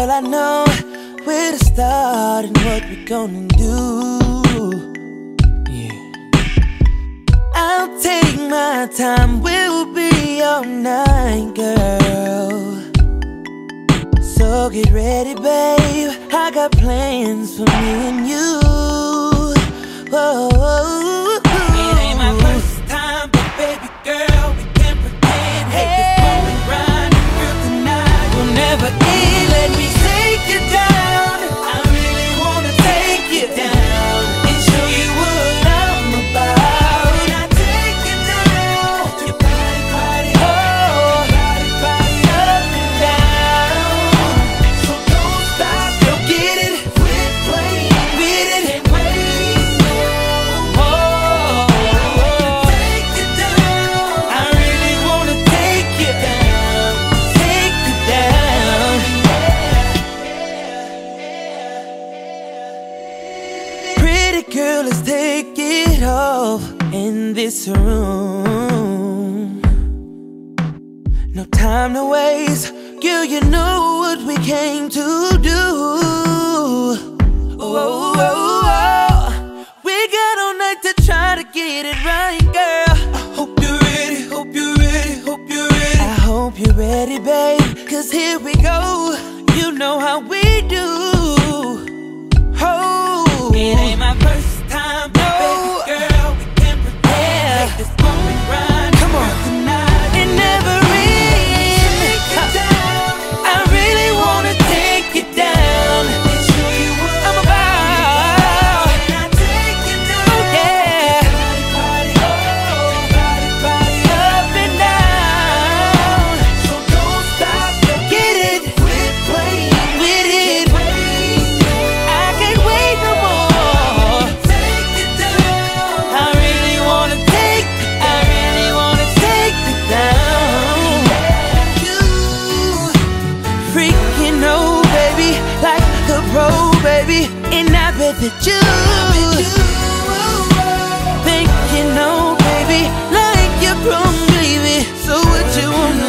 Girl, I know where to start and what we're gonna do. Yeah. I'll take my time, we'll be all night, girl. So get ready, babe. I got plans for me and you. Whoa. Girl, let's take it off in this room. No time to waste. Girl, you know what we came to do. Oh, whoa, whoa. We got all night to try to get it right, girl. I hope you're ready, hope you're ready, hope you're ready. I hope you're ready, babe. Cause here we go. You know how we at you. think you oh, know, baby, like you're wrong, baby. So what you want?